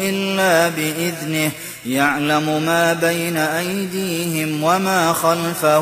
إلا بإذنه. يعلم ما بين أيديهم وما خلفهم